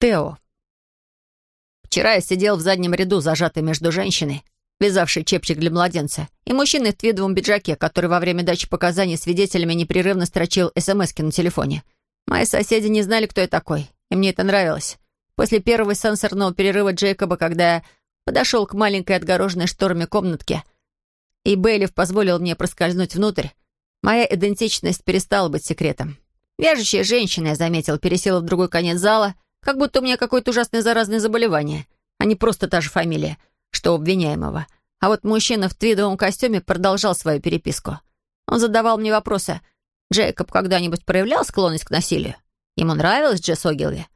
Тео. Вчера я сидел в заднем ряду, зажатый между женщиной, вязавшей чепчик для младенца, и мужчиной в твидовом пиджаке, который во время дачи показаний свидетелями непрерывно строчил смски на телефоне. Мои соседи не знали, кто я такой, и мне это нравилось. После первого сенсорного перерыва Джейкоба, когда я подошел к маленькой отгороженной шторами комнатке, и Бейлиф позволил мне проскользнуть внутрь, моя идентичность перестала быть секретом. Вяжущая женщина, я заметил, пересела в другой конец зала, как будто у меня какое-то ужасное заразное заболевание, а не просто та же фамилия, что у обвиняемого. А вот мужчина в твидовом костюме продолжал свою переписку. Он задавал мне вопросы. Джейкоб когда-нибудь проявлял склонность к насилию? Ему нравилась Джесс Огилви?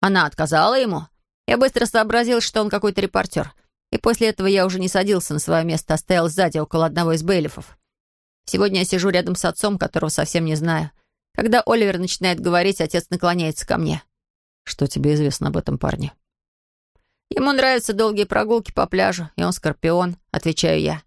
Она отказала ему? Я быстро сообразил, что он какой-то репортер. И после этого я уже не садился на свое место, а стоял сзади, около одного из бейлифов. Сегодня я сижу рядом с отцом, которого совсем не знаю. Когда Оливер начинает говорить, отец наклоняется ко мне. «Что тебе известно об этом парне?» «Ему нравятся долгие прогулки по пляжу, и он скорпион», — отвечаю я.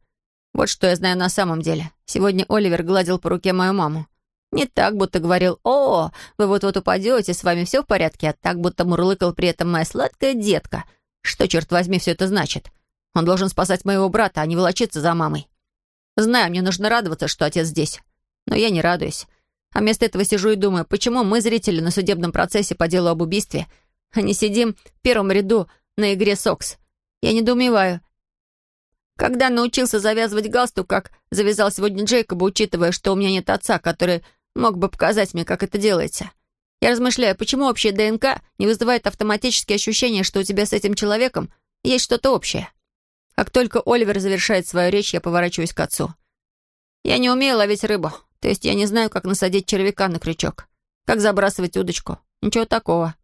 «Вот что я знаю на самом деле. Сегодня Оливер гладил по руке мою маму. Не так, будто говорил «О, вы вот-вот упадете, с вами все в порядке», а так, будто мурлыкал при этом моя сладкая детка. Что, черт возьми, все это значит? Он должен спасать моего брата, а не волочиться за мамой. Знаю, мне нужно радоваться, что отец здесь. Но я не радуюсь. А вместо этого сижу и думаю, почему мы, зрители, на судебном процессе по делу об убийстве, а не сидим в первом ряду на игре «Сокс». Я недоумеваю. Когда научился завязывать галстук, как завязал сегодня Джейкоба, учитывая, что у меня нет отца, который Мог бы показать мне, как это делается. Я размышляю, почему общая ДНК не вызывает автоматически ощущение, что у тебя с этим человеком есть что-то общее. Как только Оливер завершает свою речь, я поворачиваюсь к отцу. Я не умею ловить рыбу, то есть я не знаю, как насадить червяка на крючок, как забрасывать удочку. Ничего такого.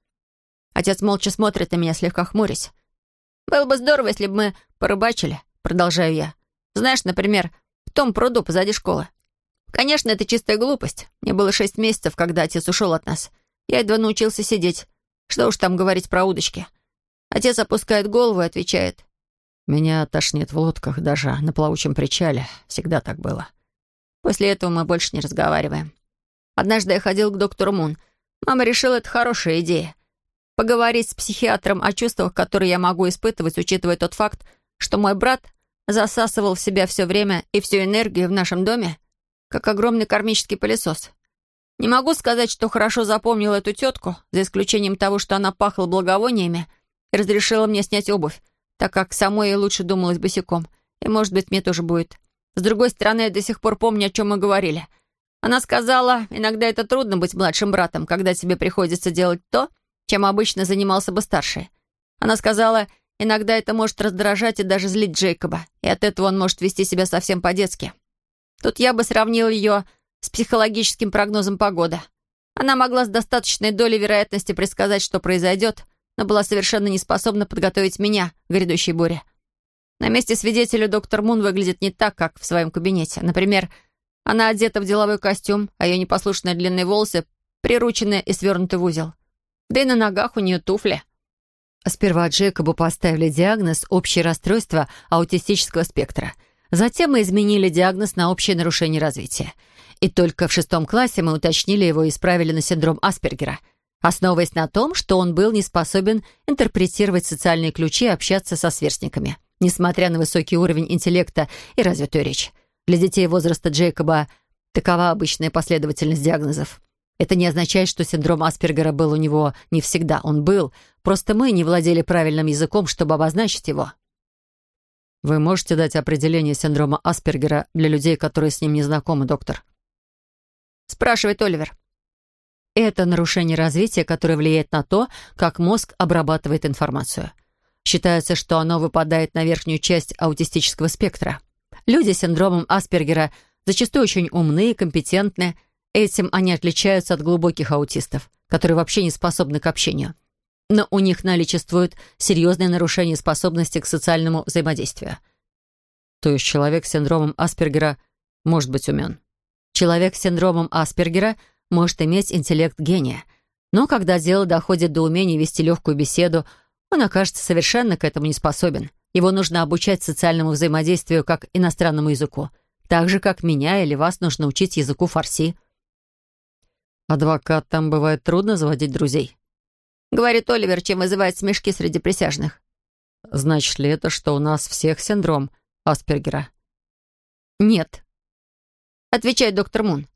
Отец молча смотрит на меня, слегка хмурясь. «Было бы здорово, если бы мы порыбачили», — продолжаю я. «Знаешь, например, в том пруду позади школы. Конечно, это чистая глупость. Мне было шесть месяцев, когда отец ушел от нас. Я едва научился сидеть. Что уж там говорить про удочки. Отец опускает голову и отвечает. «Меня тошнит в лодках, даже на плавучем причале. Всегда так было». После этого мы больше не разговариваем. Однажды я ходил к доктору Мун. Мама решила, это хорошая идея. Поговорить с психиатром о чувствах, которые я могу испытывать, учитывая тот факт, что мой брат засасывал в себя все время и всю энергию в нашем доме, как огромный кармический пылесос. Не могу сказать, что хорошо запомнил эту тетку, за исключением того, что она пахла благовониями и разрешила мне снять обувь, так как самой ей лучше думалось босиком. И, может быть, мне тоже будет. С другой стороны, я до сих пор помню, о чем мы говорили. Она сказала, иногда это трудно быть младшим братом, когда тебе приходится делать то, чем обычно занимался бы старший. Она сказала, иногда это может раздражать и даже злить Джейкоба, и от этого он может вести себя совсем по-детски. Тут я бы сравнил ее с психологическим прогнозом погоды. Она могла с достаточной долей вероятности предсказать, что произойдет, но была совершенно не способна подготовить меня к грядущей буре. На месте свидетеля доктор Мун выглядит не так, как в своем кабинете. Например, она одета в деловой костюм, а ее непослушные длинные волосы приручены и свернуты в узел. Да и на ногах у нее туфли. Сперва Джекобу поставили диагноз «общее расстройство аутистического спектра», Затем мы изменили диагноз на общее нарушение развития. И только в шестом классе мы уточнили его и исправили на синдром Аспергера, основываясь на том, что он был не способен интерпретировать социальные ключи и общаться со сверстниками, несмотря на высокий уровень интеллекта и развитую речь. Для детей возраста Джейкоба такова обычная последовательность диагнозов. Это не означает, что синдром Аспергера был у него не всегда. Он был, просто мы не владели правильным языком, чтобы обозначить его. Вы можете дать определение синдрома Аспергера для людей, которые с ним не знакомы, доктор? Спрашивает Оливер. Это нарушение развития, которое влияет на то, как мозг обрабатывает информацию. Считается, что оно выпадает на верхнюю часть аутистического спектра. Люди с синдромом Аспергера зачастую очень умны и компетентны. Этим они отличаются от глубоких аутистов, которые вообще не способны к общению но у них наличествует серьезное нарушение способности к социальному взаимодействию. То есть человек с синдромом Аспергера может быть умен. Человек с синдромом Аспергера может иметь интеллект гения, но когда дело доходит до умения вести легкую беседу, он окажется совершенно к этому не способен. Его нужно обучать социальному взаимодействию как иностранному языку, так же, как меня или вас нужно учить языку фарси. Адвокат там бывает трудно заводить друзей. Говорит Оливер, чем вызывает смешки среди присяжных. Значит ли это, что у нас всех синдром Аспергера? Нет. Отвечает доктор Мун.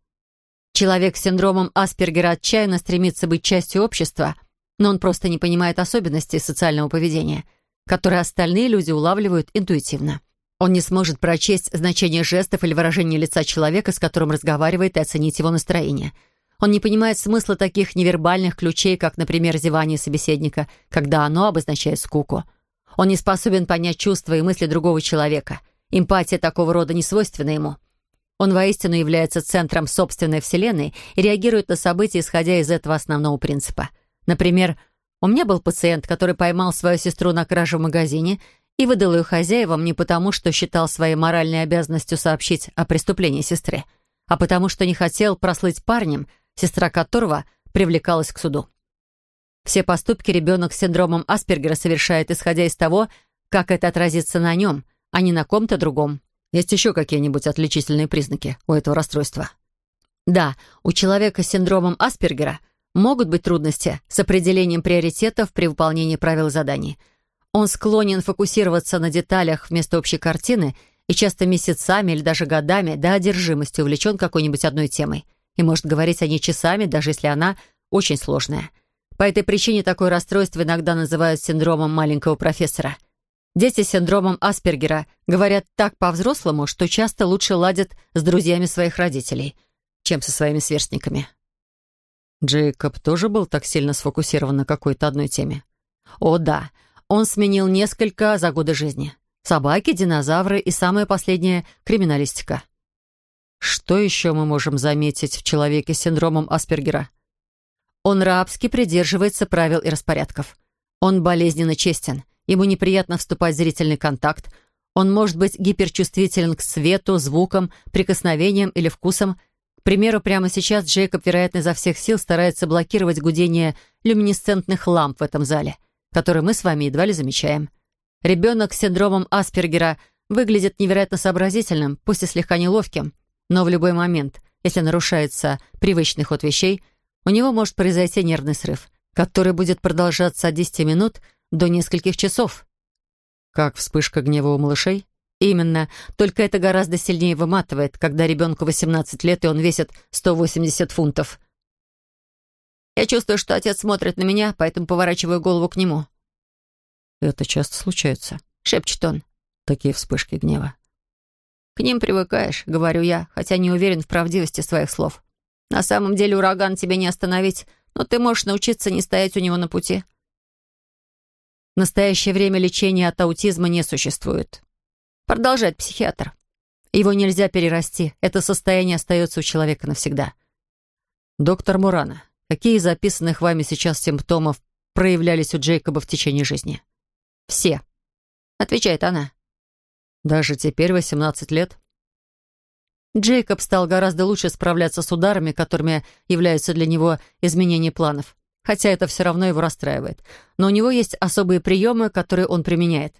Человек с синдромом Аспергера отчаянно стремится быть частью общества, но он просто не понимает особенностей социального поведения, которые остальные люди улавливают интуитивно. Он не сможет прочесть значение жестов или выражения лица человека, с которым разговаривает, и оценить его настроение. Он не понимает смысла таких невербальных ключей, как, например, зевание собеседника, когда оно обозначает скуку. Он не способен понять чувства и мысли другого человека. Эмпатия такого рода не свойственна ему. Он воистину является центром собственной вселенной и реагирует на события, исходя из этого основного принципа. Например, у меня был пациент, который поймал свою сестру на краже в магазине и выдал ее хозяевам не потому, что считал своей моральной обязанностью сообщить о преступлении сестры, а потому что не хотел прослыть парнем, сестра которого привлекалась к суду. Все поступки ребенок с синдромом Аспергера совершает, исходя из того, как это отразится на нем, а не на ком-то другом. Есть еще какие-нибудь отличительные признаки у этого расстройства? Да, у человека с синдромом Аспергера могут быть трудности с определением приоритетов при выполнении правил заданий – он склонен фокусироваться на деталях вместо общей картины и часто месяцами или даже годами до одержимости увлечен какой-нибудь одной темой и может говорить о ней часами, даже если она очень сложная. По этой причине такое расстройство иногда называют синдромом маленького профессора. Дети с синдромом Аспергера говорят так по-взрослому, что часто лучше ладят с друзьями своих родителей, чем со своими сверстниками. Джейкоб тоже был так сильно сфокусирован на какой-то одной теме? О, да. Он сменил несколько за годы жизни. Собаки, динозавры и самое последнее — криминалистика. Что еще мы можем заметить в человеке с синдромом Аспергера? Он рабски придерживается правил и распорядков. Он болезненно честен. Ему неприятно вступать в зрительный контакт. Он может быть гиперчувствителен к свету, звукам, прикосновениям или вкусам. Примеру, прямо сейчас Джейкоб, вероятно, изо всех сил старается блокировать гудение люминесцентных ламп в этом зале — который мы с вами едва ли замечаем. Ребенок с синдромом Аспергера выглядит невероятно сообразительным, пусть и слегка неловким, но в любой момент, если нарушается привычный ход вещей, у него может произойти нервный срыв, который будет продолжаться от 10 минут до нескольких часов. Как вспышка гнева у малышей? Именно. Только это гораздо сильнее выматывает, когда ребенку 18 лет, и он весит 180 фунтов. Я чувствую, что отец смотрит на меня, поэтому поворачиваю голову к нему. «Это часто случается», — шепчет он. «Такие вспышки гнева». «К ним привыкаешь», — говорю я, хотя не уверен в правдивости своих слов. «На самом деле ураган тебе не остановить, но ты можешь научиться не стоять у него на пути». В настоящее время лечения от аутизма не существует. Продолжает психиатр. Его нельзя перерасти. Это состояние остается у человека навсегда. Доктор Мурана, Какие из записанных вами сейчас симптомов проявлялись у Джейкоба в течение жизни? Все. Отвечает она. Даже теперь 18 лет? Джейкоб стал гораздо лучше справляться с ударами, которыми являются для него изменения планов. Хотя это все равно его расстраивает. Но у него есть особые приемы, которые он применяет.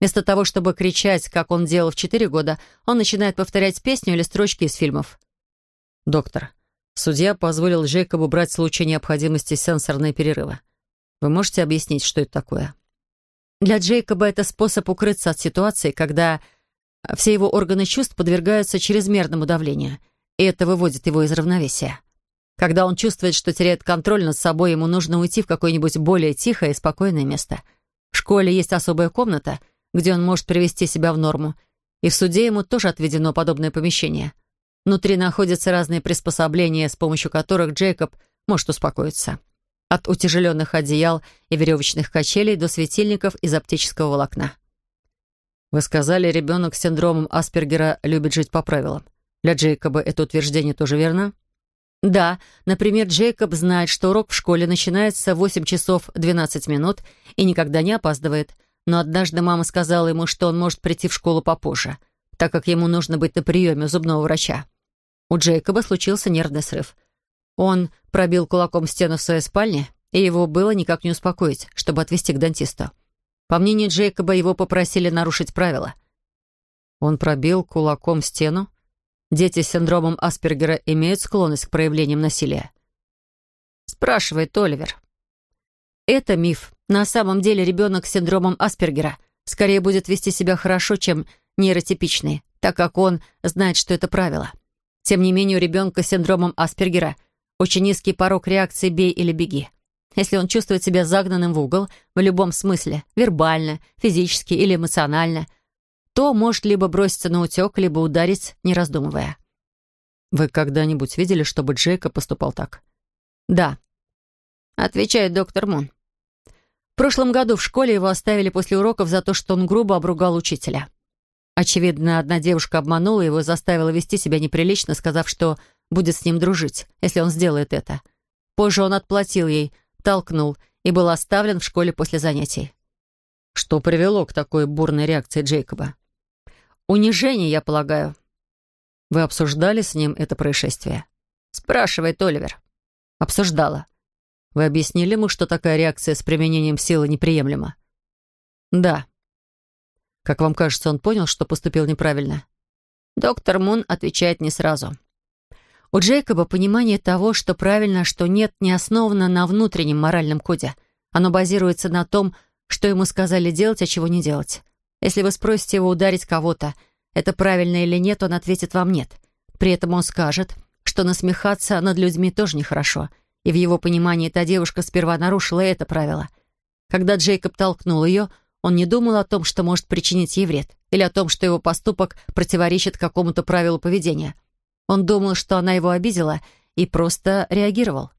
Вместо того, чтобы кричать, как он делал в четыре года, он начинает повторять песню или строчки из фильмов. «Доктор, Судья позволил Джейкобу брать в случае необходимости сенсорные перерывы. Вы можете объяснить, что это такое? Для Джейкоба это способ укрыться от ситуации, когда все его органы чувств подвергаются чрезмерному давлению, и это выводит его из равновесия. Когда он чувствует, что теряет контроль над собой, ему нужно уйти в какое-нибудь более тихое и спокойное место. В школе есть особая комната, где он может привести себя в норму, и в суде ему тоже отведено подобное помещение — Внутри находятся разные приспособления, с помощью которых Джейкоб может успокоиться. От утяжеленных одеял и веревочных качелей до светильников из оптического волокна. Вы сказали, ребенок с синдромом Аспергера любит жить по правилам. Для Джейкоба это утверждение тоже верно? Да. Например, Джейкоб знает, что урок в школе начинается в 8 часов 12 минут и никогда не опаздывает. Но однажды мама сказала ему, что он может прийти в школу попозже, так как ему нужно быть на приеме у зубного врача. У Джейкоба случился нервный срыв. Он пробил кулаком стену в своей спальне, и его было никак не успокоить, чтобы отвезти к дантисту. По мнению Джейкоба, его попросили нарушить правила. Он пробил кулаком стену? Дети с синдромом Аспергера имеют склонность к проявлениям насилия? Спрашивает Оливер. Это миф. На самом деле ребенок с синдромом Аспергера скорее будет вести себя хорошо, чем нейротипичный, так как он знает, что это правило. Тем не менее, у ребенка с синдромом Аспергера очень низкий порог реакции «бей или беги». Если он чувствует себя загнанным в угол в любом смысле, вербально, физически или эмоционально, то может либо броситься на утек, либо ударить, не раздумывая. «Вы когда-нибудь видели, чтобы Джейка поступал так?» «Да», — отвечает доктор Мун. В прошлом году в школе его оставили после уроков за то, что он грубо обругал учителя. Очевидно, одна девушка обманула его и заставила вести себя неприлично, сказав, что будет с ним дружить, если он сделает это. Позже он отплатил ей, толкнул и был оставлен в школе после занятий. Что привело к такой бурной реакции Джейкоба? Унижение, я полагаю. Вы обсуждали с ним это происшествие? Спрашивает Оливер. Обсуждала. Вы объяснили ему, что такая реакция с применением силы неприемлема? Да. Как вам кажется, он понял, что поступил неправильно? Доктор Мун отвечает не сразу. У Джейкоба понимание того, что правильно, а что нет, не основано на внутреннем моральном коде. Оно базируется на том, что ему сказали делать, а чего не делать. Если вы спросите его ударить кого-то, это правильно или нет, он ответит вам «нет». При этом он скажет, что насмехаться над людьми тоже нехорошо — и в его понимании та девушка сперва нарушила это правило. Когда Джейкоб толкнул ее, он не думал о том, что может причинить ей вред, или о том, что его поступок противоречит какому-то правилу поведения. Он думал, что она его обидела, и просто реагировал.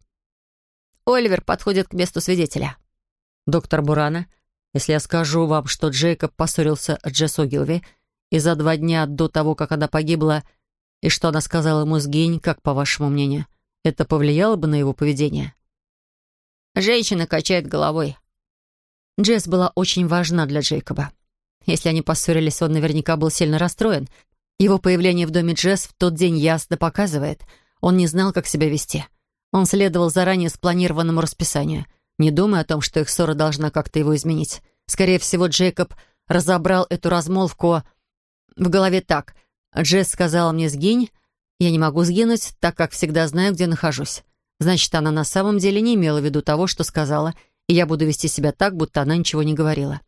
Оливер подходит к месту свидетеля. «Доктор Бурана, если я скажу вам, что Джейкоб поссорился с Джесс Огилви, и за два дня до того, как она погибла, и что она сказала ему «сгинь», как по вашему мнению?» Это повлияло бы на его поведение? Женщина качает головой. Джесс была очень важна для Джейкоба. Если они поссорились, он наверняка был сильно расстроен. Его появление в доме Джесс в тот день ясно показывает. Он не знал, как себя вести. Он следовал заранее спланированному расписанию, не думая о том, что их ссора должна как-то его изменить. Скорее всего, Джейкоб разобрал эту размолвку в голове так. Джесс сказала мне «сгинь», я не могу сгинуть, так как всегда знаю, где нахожусь. Значит, она на самом деле не имела в виду того, что сказала, и я буду вести себя так, будто она ничего не говорила.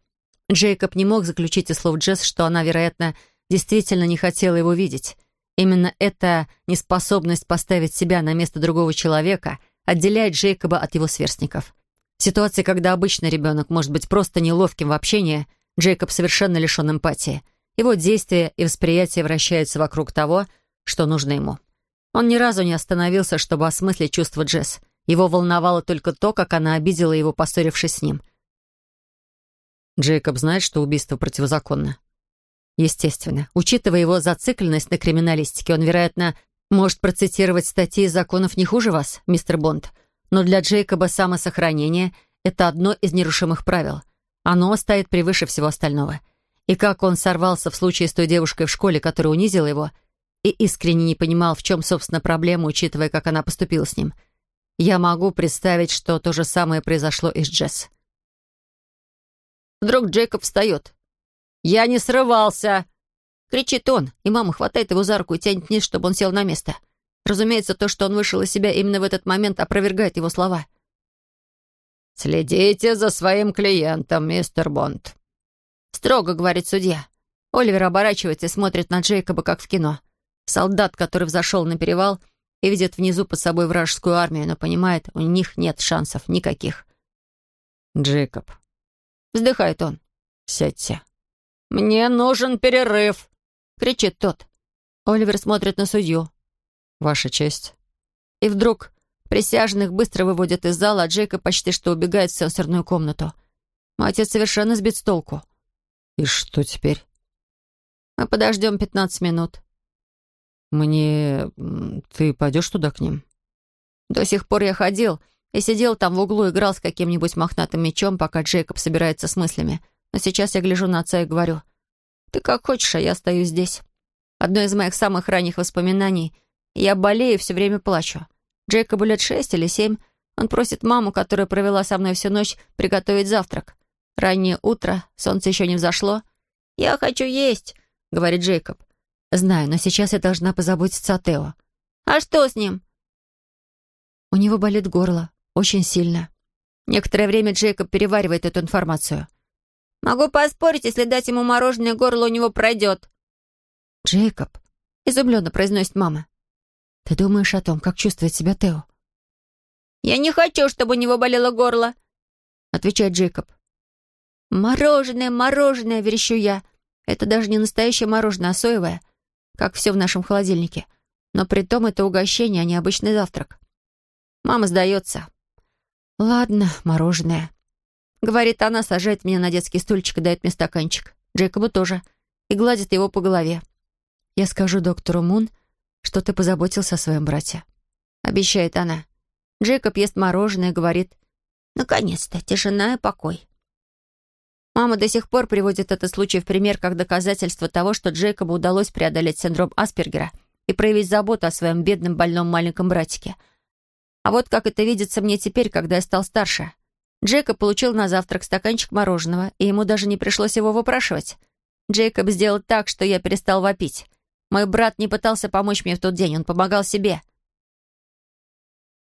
Джейкоб не мог заключить из слов Джесс, что она, вероятно, действительно не хотела его видеть. Именно эта неспособность поставить себя на место другого человека отделяет Джейкоба от его сверстников. В ситуации, когда обычный ребенок может быть просто неловким в общении, Джейкоб совершенно лишен эмпатии. Его действия и восприятие вращаются вокруг того, что нужно ему. Он ни разу не остановился, чтобы осмыслить чувства Джесс. Его волновало только то, как она обидела его, поссорившись с ним. Джейкоб знает, что убийство противозаконно. Естественно. Учитывая его зацикленность на криминалистике, он, вероятно, может процитировать статьи законов не хуже вас, мистер Бонд. Но для Джейкоба самосохранение — это одно из нерушимых правил. Оно стоит превыше всего остального. И как он сорвался в случае с той девушкой в школе, которая унизила его — и искренне не понимал, в чем, собственно, проблема, учитывая, как она поступила с ним. Я могу представить, что то же самое произошло и с Джесс. Вдруг Джейкоб встает. «Я не срывался!» Кричит он, и мама хватает его за руку и тянет вниз, чтобы он сел на место. Разумеется, то, что он вышел из себя именно в этот момент, опровергает его слова. «Следите за своим клиентом, мистер Бонд», — строго говорит судья. Оливер оборачивается и смотрит на Джейкоба, как в кино. Солдат, который взошел на перевал и видит внизу под собой вражескую армию, но понимает, у них нет шансов никаких. «Джейкоб». Вздыхает он. «Сядьте». «Мне нужен перерыв!» — кричит тот. Оливер смотрит на судью. «Ваша честь». И вдруг присяжных быстро выводят из зала, а Джейкоб почти что убегает в сенсорную комнату. Мой отец совершенно сбит с толку. «И что теперь?» «Мы подождем пятнадцать минут», «Мне... Ты пойдешь туда к ним?» До сих пор я ходил и сидел там в углу, играл с каким-нибудь мохнатым мечом, пока Джейкоб собирается с мыслями. Но сейчас я гляжу на отца и говорю, «Ты как хочешь, а я стою здесь». Одно из моих самых ранних воспоминаний. Я болею и все время плачу. Джейкобу лет шесть или семь. Он просит маму, которая провела со мной всю ночь, приготовить завтрак. Раннее утро, солнце еще не взошло. «Я хочу есть», — говорит Джейкоб. «Знаю, но сейчас я должна позаботиться о Тео». «А что с ним?» «У него болит горло. Очень сильно». Некоторое время Джейкоб переваривает эту информацию. «Могу поспорить, если дать ему мороженое, горло у него пройдет». «Джейкоб», — изумленно произносит мама, — «ты думаешь о том, как чувствует себя Тео?» «Я не хочу, чтобы у него болело горло», — отвечает Джейкоб. «Мороженое, мороженое!» — верещу я. Это даже не настоящее мороженое, а соевое, как все в нашем холодильнике. Но при том это угощение, а не обычный завтрак. Мама сдается. «Ладно, мороженое», — говорит она, сажает меня на детский стульчик и дает мне стаканчик. Джейкобу тоже. И гладит его по голове. «Я скажу доктору Мун, что ты позаботился о своем брате», — обещает она. Джейкоб ест мороженое и говорит, «Наконец-то, тишина и покой». Мама до сих пор приводит этот случай в пример как доказательство того, что Джейкобу удалось преодолеть синдром Аспергера и проявить заботу о своем бедном больном маленьком братике. А вот как это видится мне теперь, когда я стал старше. Джейкоб получил на завтрак стаканчик мороженого, и ему даже не пришлось его выпрашивать. Джейкоб сделал так, что я перестал вопить. Мой брат не пытался помочь мне в тот день, он помогал себе.